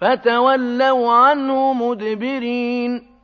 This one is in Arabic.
فَتَوَلَّوْا عَنْهُ مُدْبِرِينَ.